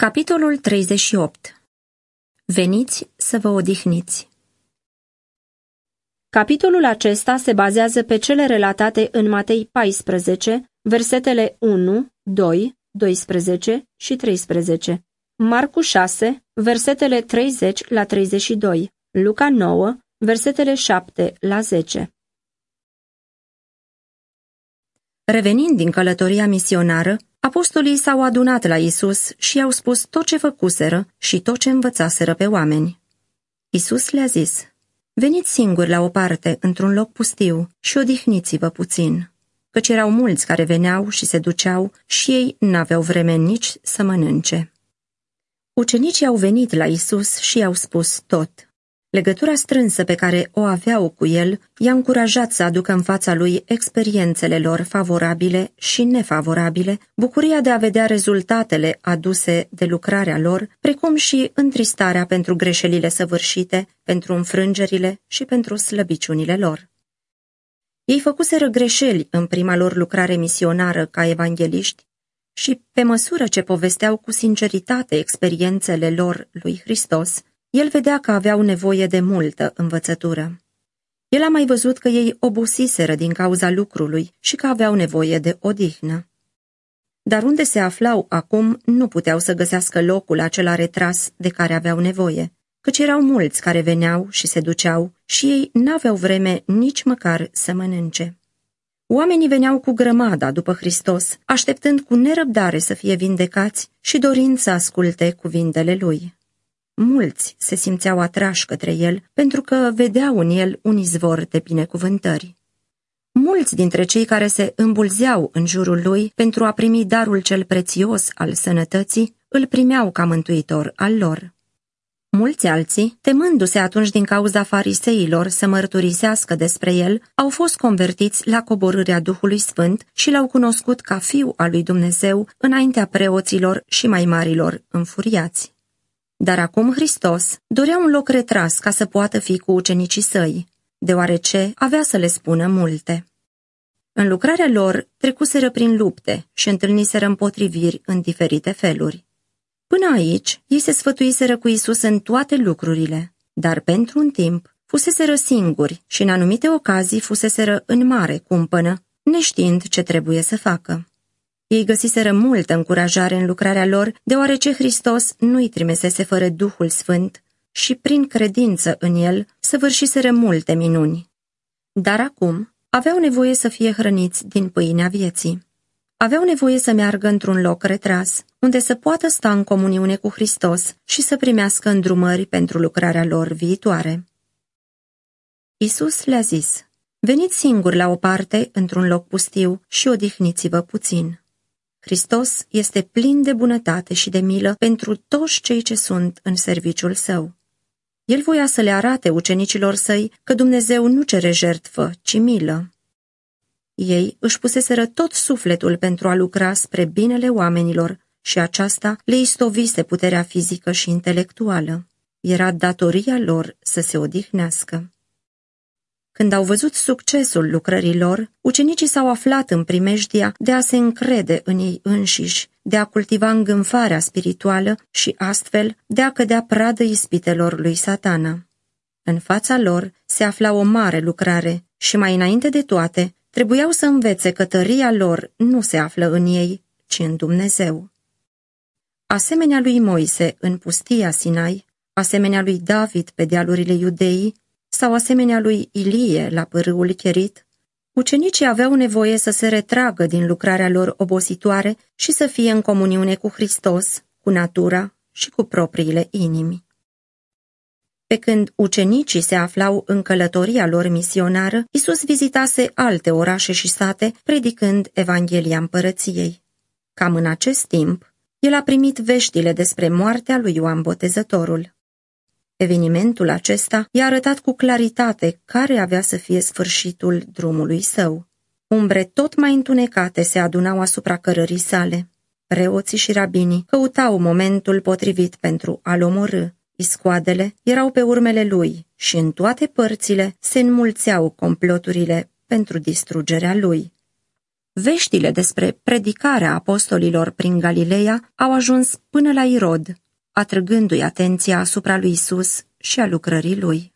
Capitolul 38 Veniți să vă odihniți. Capitolul acesta se bazează pe cele relatate în Matei 14, versetele 1, 2, 12 și 13, Marcu 6, versetele 30 la 32, Luca 9, versetele 7 la 10. Revenind din călătoria misionară, Apostolii s-au adunat la Isus și i-au spus tot ce făcuseră și tot ce învățaseră pe oameni. Isus le-a zis, Veniți singuri la o parte, într-un loc pustiu, și odihniți-vă puțin, căci erau mulți care veneau și se duceau și ei n-aveau vreme nici să mănânce. Ucenicii au venit la Isus și i-au spus tot. Legătura strânsă pe care o aveau cu el i-a încurajat să aducă în fața lui experiențele lor favorabile și nefavorabile, bucuria de a vedea rezultatele aduse de lucrarea lor, precum și întristarea pentru greșelile săvârșite, pentru înfrângerile și pentru slăbiciunile lor. Ei făcuseră greșeli în prima lor lucrare misionară ca evangeliști și, pe măsură ce povesteau cu sinceritate experiențele lor lui Hristos, el vedea că aveau nevoie de multă învățătură. El a mai văzut că ei obosiseră din cauza lucrului și că aveau nevoie de odihnă. Dar unde se aflau acum nu puteau să găsească locul acela retras de care aveau nevoie, căci erau mulți care veneau și se duceau și ei n-aveau vreme nici măcar să mănânce. Oamenii veneau cu grămada după Hristos, așteptând cu nerăbdare să fie vindecați și dorind să asculte cuvintele lui. Mulți se simțeau atrași către el pentru că vedeau în el un izvor de binecuvântări. Mulți dintre cei care se îmbulzeau în jurul lui pentru a primi darul cel prețios al sănătății, îl primeau ca mântuitor al lor. Mulți alții, temându-se atunci din cauza fariseilor să mărturisească despre el, au fost convertiți la coborârea Duhului Sfânt și l-au cunoscut ca fiu al lui Dumnezeu înaintea preoților și mai marilor înfuriați. Dar acum Hristos dorea un loc retras ca să poată fi cu ucenicii săi, deoarece avea să le spună multe. În lucrarea lor trecuseră prin lupte și întâlniseră împotriviri în diferite feluri. Până aici, ei se sfătuiseră cu Isus în toate lucrurile, dar pentru un timp fuseseră singuri și în anumite ocazii fuseseră în mare cumpănă, neștiind ce trebuie să facă. Ei găsiseră multă încurajare în lucrarea lor, deoarece Hristos nu-i trimisese fără Duhul Sfânt și prin credință în el săvârșiseră multe minuni. Dar acum aveau nevoie să fie hrăniți din pâinea vieții. Aveau nevoie să meargă într-un loc retras, unde să poată sta în comuniune cu Hristos și să primească îndrumări pentru lucrarea lor viitoare. Isus le-a zis, veniți singuri la o parte, într-un loc pustiu, și odihniți-vă puțin. Hristos este plin de bunătate și de milă pentru toți cei ce sunt în serviciul său. El voia să le arate ucenicilor săi că Dumnezeu nu cere jertfă, ci milă. Ei își puseseră tot sufletul pentru a lucra spre binele oamenilor și aceasta le istovise puterea fizică și intelectuală. Era datoria lor să se odihnească. Când au văzut succesul lucrărilor, ucenicii s-au aflat în primejdia de a se încrede în ei înșiși, de a cultiva îngânfarea spirituală și astfel de a cădea pradă ispitelor lui satana. În fața lor se afla o mare lucrare și mai înainte de toate trebuiau să învețe că tăria lor nu se află în ei, ci în Dumnezeu. Asemenea lui Moise în pustia Sinai, asemenea lui David pe dealurile iudeii, sau asemenea lui Ilie la pârâul cherit, ucenicii aveau nevoie să se retragă din lucrarea lor obositoare și să fie în comuniune cu Hristos, cu natura și cu propriile inimi. Pe când ucenicii se aflau în călătoria lor misionară, Isus vizitase alte orașe și sate, predicând Evanghelia împărăției. Cam în acest timp, el a primit veștile despre moartea lui Ioan Botezătorul. Evenimentul acesta i-a arătat cu claritate care avea să fie sfârșitul drumului său. Umbre tot mai întunecate se adunau asupra cărării sale. Preoții și rabinii căutau momentul potrivit pentru a-l omorâ. Iscoadele erau pe urmele lui și în toate părțile se înmulțeau comploturile pentru distrugerea lui. veștile despre predicarea apostolilor prin Galileea au ajuns până la Irod, atrăgându-i atenția asupra lui Isus și a lucrării lui.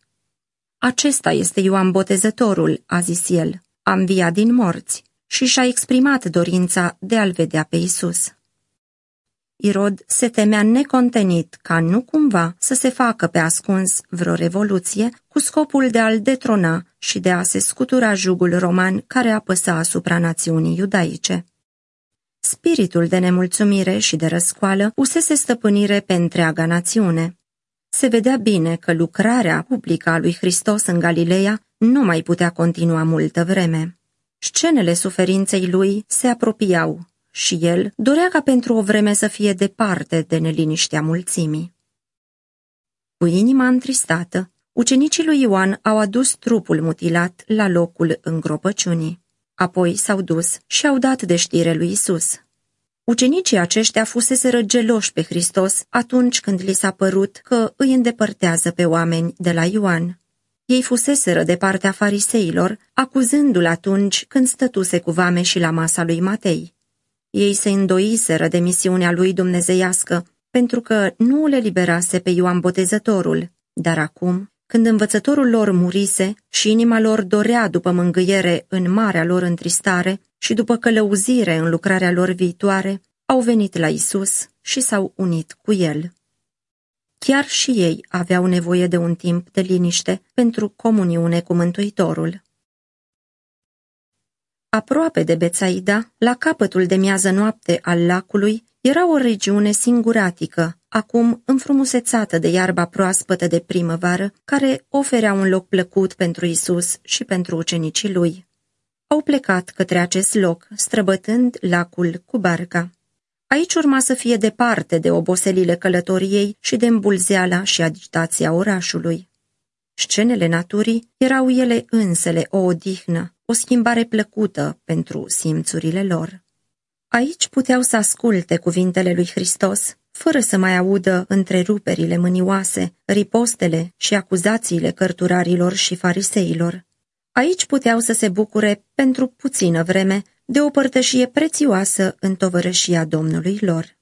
Acesta este Ioan Botezătorul, a zis el, a înviat din morți și și-a exprimat dorința de a-l vedea pe Isus. Irod se temea necontenit ca nu cumva să se facă pe ascuns vreo revoluție cu scopul de a-l detrona și de a se scutura jugul roman care apăsa asupra națiunii iudaice. Spiritul de nemulțumire și de răscoală usese stăpânire pe întreaga națiune. Se vedea bine că lucrarea publică a lui Hristos în Galileea nu mai putea continua multă vreme. Scenele suferinței lui se apropiau și el dorea ca pentru o vreme să fie departe de neliniștea mulțimii. Cu inima întristată, ucenicii lui Ioan au adus trupul mutilat la locul îngropăciunii. Apoi s-au dus și au dat de știre lui Isus. Ucenicii aceștia fuseseră geloși pe Hristos atunci când li s-a părut că îi îndepărtează pe oameni de la Ioan. Ei fuseseră de partea fariseilor, acuzându-l atunci când stătuse cu vame și la masa lui Matei. Ei se îndoiseră de misiunea lui dumnezeiască, pentru că nu le liberase pe Ioan Botezătorul, dar acum, când învățătorul lor murise și inima lor dorea după mângâiere în marea lor întristare și după călăuzire în lucrarea lor viitoare, au venit la Isus și s-au unit cu el. Chiar și ei aveau nevoie de un timp de liniște pentru comuniune cu Mântuitorul. Aproape de Bețaida, la capătul de miază noapte al lacului, era o regiune singuratică, acum înfrumusețată de iarba proaspătă de primăvară, care oferea un loc plăcut pentru Isus și pentru ucenicii lui. Au plecat către acest loc, străbătând lacul cu barca. Aici urma să fie departe de oboselile călătoriei și de îmbulzeala și agitația orașului. Scenele naturii erau ele însele o odihnă, o schimbare plăcută pentru simțurile lor. Aici puteau să asculte cuvintele lui Hristos, fără să mai audă întreruperile mânioase, ripostele și acuzațiile cărturarilor și fariseilor. Aici puteau să se bucure pentru puțină vreme de o părtășie prețioasă în tovărășia Domnului lor.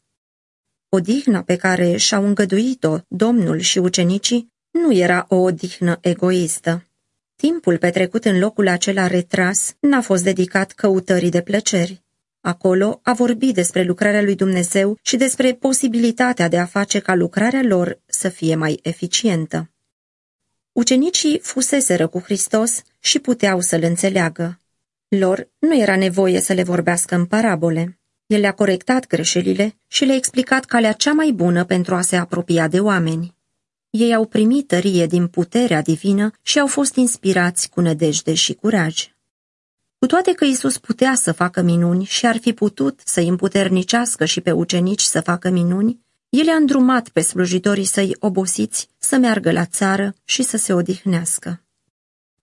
Odihna pe care și-au îngăduit-o Domnul și ucenicii nu era o odihnă egoistă. Timpul petrecut în locul acela retras n-a fost dedicat căutării de plăceri. Acolo a vorbit despre lucrarea lui Dumnezeu și despre posibilitatea de a face ca lucrarea lor să fie mai eficientă. Ucenicii fuseseră cu Hristos și puteau să-l înțeleagă. Lor nu era nevoie să le vorbească în parabole. El le-a corectat greșelile și le-a explicat calea cea mai bună pentru a se apropia de oameni. Ei au primit tărie din puterea divină și au fost inspirați cu nădejde și curaj. Cu toate că Isus putea să facă minuni și ar fi putut să îi împuternicească și pe ucenici să facă minuni, el a îndrumat pe slujitorii săi obosiți să meargă la țară și să se odihnească.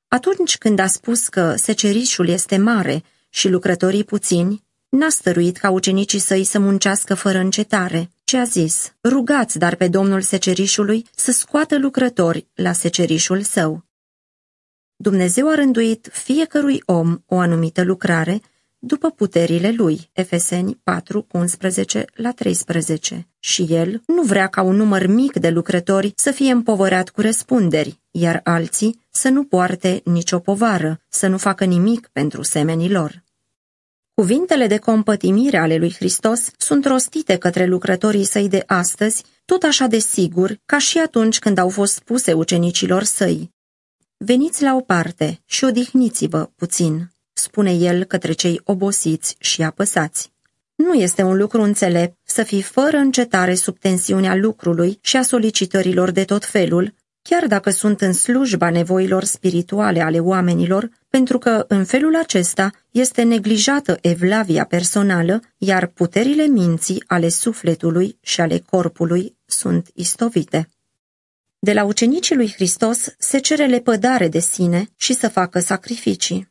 Atunci când a spus că secerișul este mare și lucrătorii puțini, n-a stăruit ca ucenicii săi să muncească fără încetare, ci a zis, rugați dar pe domnul secerișului să scoată lucrători la secerișul său. Dumnezeu a rânduit fiecărui om o anumită lucrare după puterile lui, Efeseni 4, 11 la 13. Și el nu vrea ca un număr mic de lucrători să fie împovărat cu răspunderi, iar alții să nu poarte nicio povară, să nu facă nimic pentru semenii lor. Cuvintele de compătimire ale lui Hristos sunt rostite către lucrătorii săi de astăzi, tot așa de sigur ca și atunci când au fost spuse ucenicilor săi. Veniți la o parte și odihniți-vă puțin spune el către cei obosiți și apăsați. Nu este un lucru înțelept să fii fără încetare sub tensiunea lucrului și a solicitărilor de tot felul, chiar dacă sunt în slujba nevoilor spirituale ale oamenilor, pentru că în felul acesta este neglijată evlavia personală, iar puterile minții ale sufletului și ale corpului sunt istovite. De la ucenicii lui Hristos se cere lepădare de sine și să facă sacrificii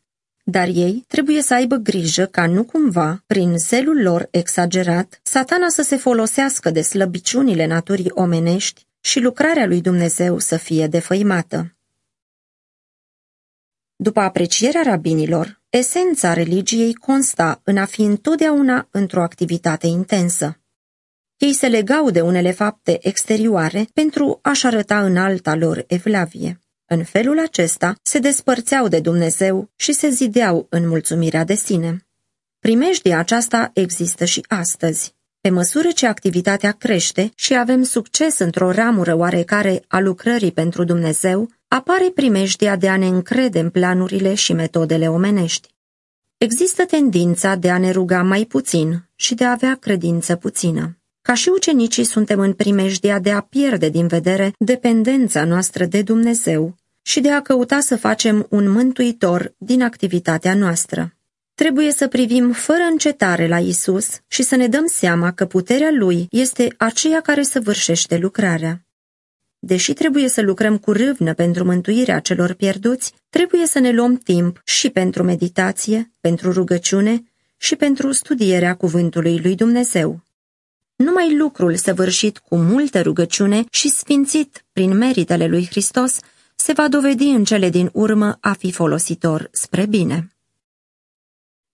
dar ei trebuie să aibă grijă ca nu cumva, prin zelul lor exagerat, satana să se folosească de slăbiciunile naturii omenești și lucrarea lui Dumnezeu să fie defăimată. După aprecierea rabinilor, Esența religiei consta în a fi întotdeauna într-o activitate intensă. Ei se legau de unele fapte exterioare pentru a-și arăta în alta lor evlavie. În felul acesta se despărțeau de Dumnezeu și se zideau în mulțumirea de sine. Primejdia aceasta există și astăzi. Pe măsură ce activitatea crește și avem succes într-o ramură oarecare a lucrării pentru Dumnezeu, apare primejdia de a ne încrede în planurile și metodele omenești. Există tendința de a ne ruga mai puțin și de a avea credință puțină. Ca și ucenicii suntem în primejdia de a pierde din vedere dependența noastră de Dumnezeu și de a căuta să facem un mântuitor din activitatea noastră. Trebuie să privim fără încetare la Isus și să ne dăm seama că puterea Lui este aceea care săvârșește lucrarea. Deși trebuie să lucrăm cu râvnă pentru mântuirea celor pierduți, trebuie să ne luăm timp și pentru meditație, pentru rugăciune și pentru studierea cuvântului lui Dumnezeu. Numai lucrul săvârșit cu multă rugăciune și sfințit prin meritele lui Hristos se va dovedi în cele din urmă a fi folositor spre bine.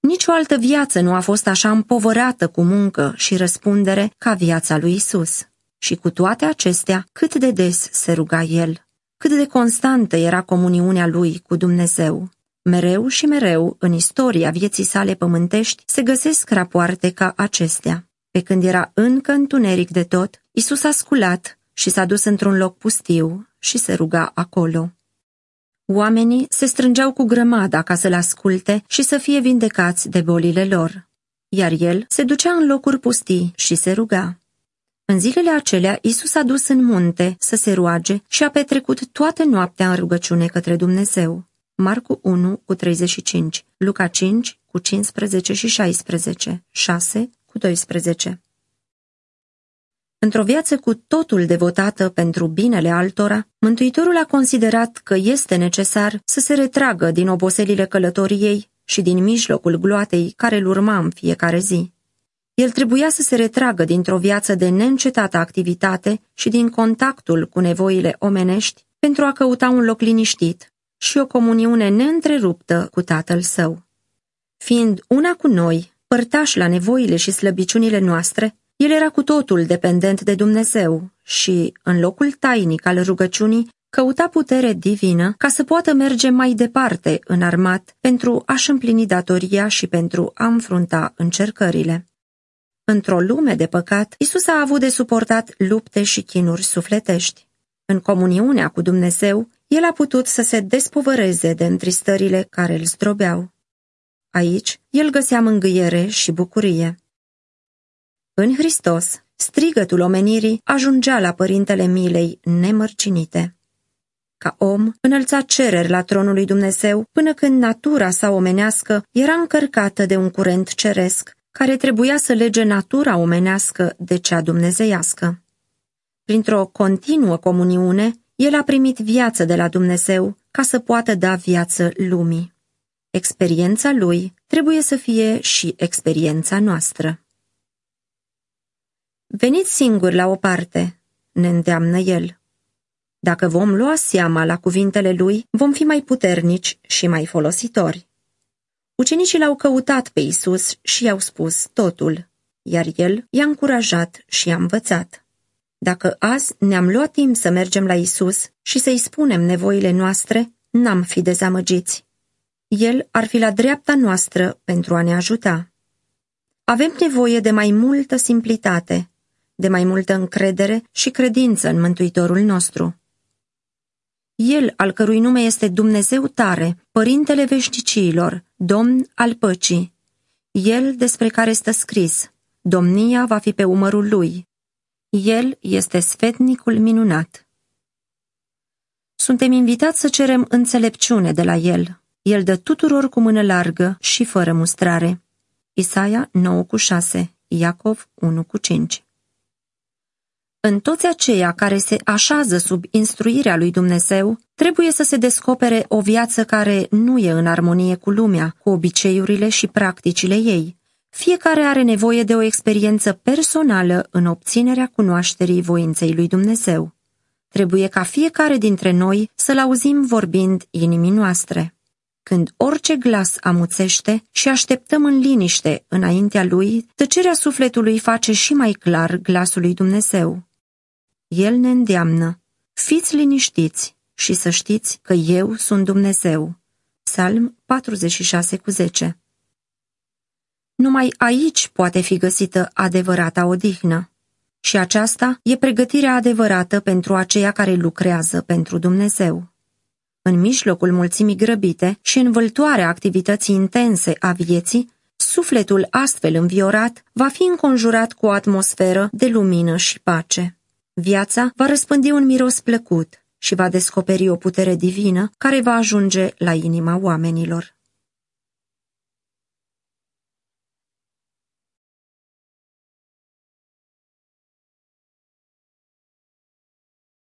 Nici o altă viață nu a fost așa împovărată cu muncă și răspundere ca viața lui Isus. Și cu toate acestea, cât de des se ruga el, cât de constantă era comuniunea lui cu Dumnezeu. Mereu și mereu, în istoria vieții sale pământești, se găsesc rapoarte ca acestea. Pe când era încă întuneric de tot, Isus a sculat și s-a dus într-un loc pustiu și se ruga acolo. Oamenii se strângeau cu grămada ca să-l asculte și să fie vindecați de bolile lor, iar el se ducea în locuri pustii și se ruga. În zilele acelea, Isus a dus în munte să se roage și a petrecut toată noaptea în rugăciune către Dumnezeu. Marcu 1 cu 35, Luca 5 cu 15 și 16, 6 cu 12. Într-o viață cu totul devotată pentru binele altora, Mântuitorul a considerat că este necesar să se retragă din oboselile călătoriei și din mijlocul gloatei care îl urma în fiecare zi. El trebuia să se retragă dintr-o viață de neîncetată activitate și din contactul cu nevoile omenești pentru a căuta un loc liniștit și o comuniune neîntreruptă cu Tatăl Său. Fiind una cu noi, părtaș la nevoile și slăbiciunile noastre, el era cu totul dependent de Dumnezeu și, în locul tainic al rugăciunii, căuta putere divină ca să poată merge mai departe în armat pentru a-și împlini datoria și pentru a înfrunta încercările. Într-o lume de păcat, Isus a avut de suportat lupte și chinuri sufletești. În comuniunea cu Dumnezeu, el a putut să se despovăreze de întristările care îl zdrobeau. Aici, el găsea mângâiere și bucurie. În Hristos, strigătul omenirii ajungea la părintele milei nemărcinite. Ca om, înălța cereri la tronul lui Dumnezeu până când natura sa omenească era încărcată de un curent ceresc, care trebuia să lege natura omenească de cea dumnezeiască. Printr-o continuă comuniune, el a primit viață de la Dumnezeu ca să poată da viață lumii. Experiența lui trebuie să fie și experiența noastră. Veniți singuri la o parte, ne îndeamnă el. Dacă vom lua seama la cuvintele lui, vom fi mai puternici și mai folositori. Ucenicii l-au căutat pe Isus și i-au spus totul, iar el i-a încurajat și i-a învățat. Dacă azi ne-am luat timp să mergem la Isus și să-i spunem nevoile noastre, n-am fi dezamăgiți. El ar fi la dreapta noastră pentru a ne ajuta. Avem nevoie de mai multă simplitate, de mai multă încredere și credință în Mântuitorul nostru. El, al cărui nume este Dumnezeu tare, Părintele veșnicilor, Domn al păcii. El despre care stă scris, domnia va fi pe umărul lui. El este sfetnicul minunat. Suntem invitați să cerem înțelepciune de la El. El dă tuturor cu mână largă și fără mustrare. Isaia 9 cu 6, Iacov 1 cu 5 în toți aceia care se așează sub instruirea lui Dumnezeu, trebuie să se descopere o viață care nu e în armonie cu lumea, cu obiceiurile și practicile ei. Fiecare are nevoie de o experiență personală în obținerea cunoașterii voinței lui Dumnezeu. Trebuie ca fiecare dintre noi să-L auzim vorbind inimii noastre. Când orice glas amuțește și așteptăm în liniște înaintea lui, tăcerea sufletului face și mai clar glasul lui Dumnezeu. El ne îndeamnă, fiți liniștiți și să știți că eu sunt Dumnezeu. Psalm 46 cu 10 Numai aici poate fi găsită adevărata odihnă. Și aceasta e pregătirea adevărată pentru aceia care lucrează pentru Dumnezeu. În mijlocul mulțimii grăbite și învăltoarea activității intense a vieții, sufletul astfel înviorat va fi înconjurat cu o atmosferă de lumină și pace. Viața va răspândi un miros plăcut și va descoperi o putere divină care va ajunge la inima oamenilor.